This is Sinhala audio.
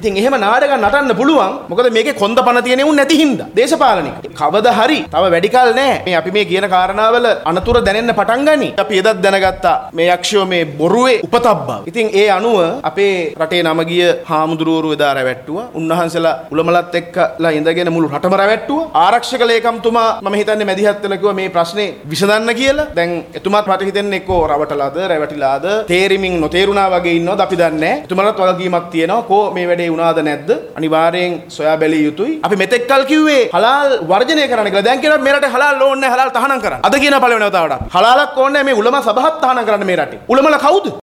ඉතින් එහෙම නාටක නටන්න පුළුවන්. මොකද මේකේ කොන්ද පණ තියෙන උන් නැති හින්දා. දේශපාලනික. කවදා හරි තව වැඩි කල නෑ. මේ අපි මේ කියන කාරණාවල අනතුර දැනෙන්න පටන් ගනි. අපි එදත් දැනගත්තා මේ යක්ෂයෝ මේ බොරුවේ උපතබ්බා. ඉතින් ඒ අනුව අපේ රටේ නම ගිය හාමුදුරුවරු එදා රැවැට්ටුවා. උන්වහන්සේලා උලමලත් එක්කලා ඉඳගෙන මුළු රටම රැවැට්ටුවා. ආරක්ෂක ලේකම්තුමා මම හිතන්නේ මැදිහත් වෙලා කිව්වා මේ ප්‍රශ්නේ විසඳන්න කියලා. දැන් එතුමාත් මට හිතෙන්නේ එක්කෝ රවටලාද රැවටිලාද තේරිමින් නොතේරුණා වගේ ඉන්නවද අපි දන්නේ නැහැ. එතුමාලත් වගකීමක් තියෙනවා. කෝ මේ වැඩේ වුණාද නැද්ද? අනිවාර්යෙන් සොයා බැලිය යුතුයි. අපි මෙතෙක් කල් කිව්වේ හලාල් වර්ජනය කරන්න කියලා. දැන් කියනවා මේ රටේ හලාල් ඕනේ නැහැ හලාල් තහනම් කරන්න. අද කියන පළවෙනි වතාවට. හලාලක් ඕනේ නැහැ මේ උලම සභාවත් තහනම් කරන්න මේ රටේ. උලමල කවුද?